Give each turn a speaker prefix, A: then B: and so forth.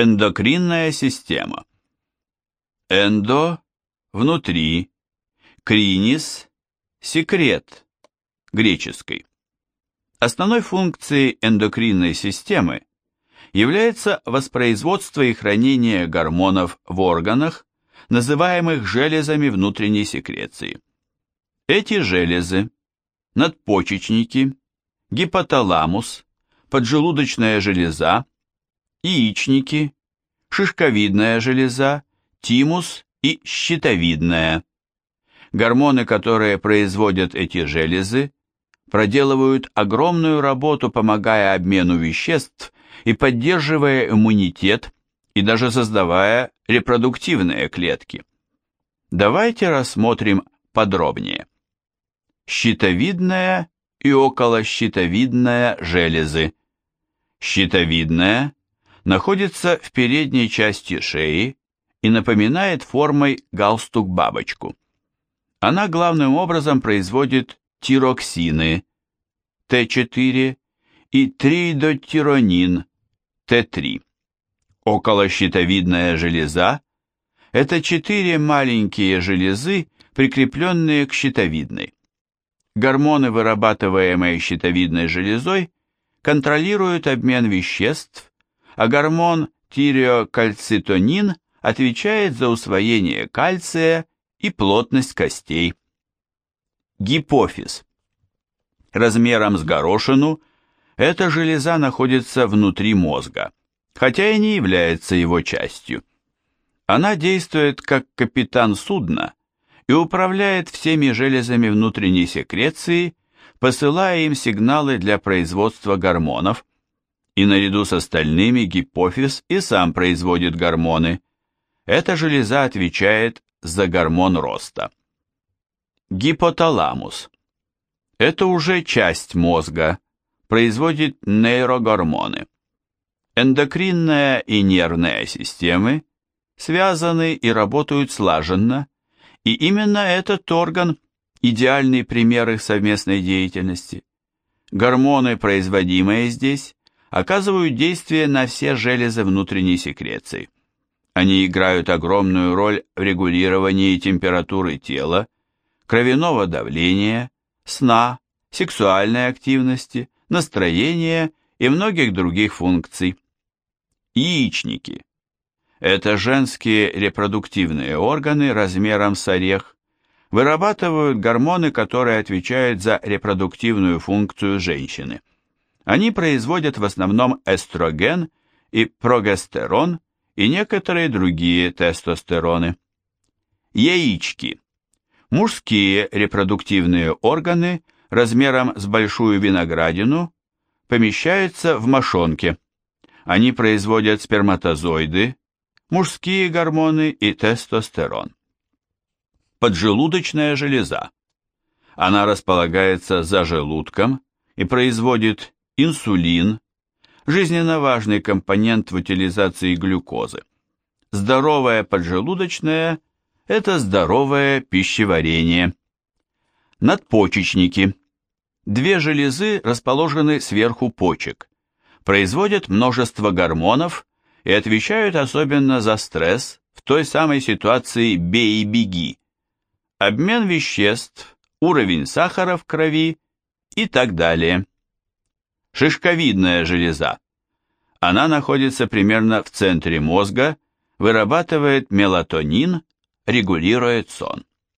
A: Эндокринная система. Эндо – внутри, кринис – секрет, греческий. Основной функцией эндокринной системы является воспроизводство и хранение гормонов в органах, называемых железами внутренней секреции. Эти железы – надпочечники, гипоталамус, поджелудочная железа, яичники, шишковидная железа, тимус и щитовидная. Гормоны, которые производят эти железы, проделывают огромную работу, помогая обмену веществ и поддерживая иммунитет и даже создавая репродуктивные клетки. Давайте рассмотрим подробнее. Щитовидная и околощитовидная железы. Щитовидная находится в передней части шеи и напоминает формой галстук-бабочку. Она главным образом производит тироксины Т4 и тридотиронин Т3. Околощитовидная железа – это четыре маленькие железы, прикрепленные к щитовидной. Гормоны, вырабатываемые щитовидной железой, контролируют обмен веществ, а гормон тиреокальцитонин отвечает за усвоение кальция и плотность костей. Гипофиз. Размером с горошину эта железа находится внутри мозга, хотя и не является его частью. Она действует как капитан судна и управляет всеми железами внутренней секреции, посылая им сигналы для производства гормонов, и наряду с остальными гипофиз и сам производит гормоны. Эта железа отвечает за гормон роста. Гипоталамус. Это уже часть мозга, производит нейрогормоны. Эндокринная и нервная системы связаны и работают слаженно, и именно этот орган – идеальный пример их совместной деятельности. Гормоны, производимые здесь, оказывают действие на все железы внутренней секреции. Они играют огромную роль в регулировании температуры тела, кровяного давления, сна, сексуальной активности, настроения и многих других функций. Яичники. Это женские репродуктивные органы размером с орех, вырабатывают гормоны, которые отвечают за репродуктивную функцию женщины. Они производят в основном эстроген и прогестерон и некоторые другие тестостероны. Яички. Мужские репродуктивные органы размером с большую виноградину помещаются в мошонке. Они производят сперматозоиды, мужские гормоны и тестостерон. Поджелудочная железа. Она располагается за желудком и производит инсулин, жизненно важный компонент в утилизации глюкозы. Здоровая поджелудочная – это здоровое пищеварение. Надпочечники. Две железы расположены сверху почек, производят множество гормонов и отвечают особенно за стресс в той самой ситуации «бей и беги», обмен веществ, уровень сахара в крови и так далее шишковидная железа. Она находится примерно в центре мозга, вырабатывает мелатонин, регулирует сон.